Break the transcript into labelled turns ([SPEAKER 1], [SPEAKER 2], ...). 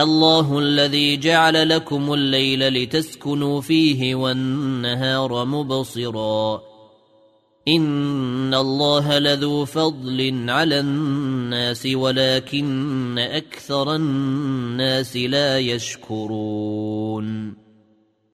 [SPEAKER 1] الله الذي جعل لكم الليل لتسكنوا فيه والنهار مبصرا. إن الله لذو فضل على الناس ولكن أكثر الناس لا يشكرون.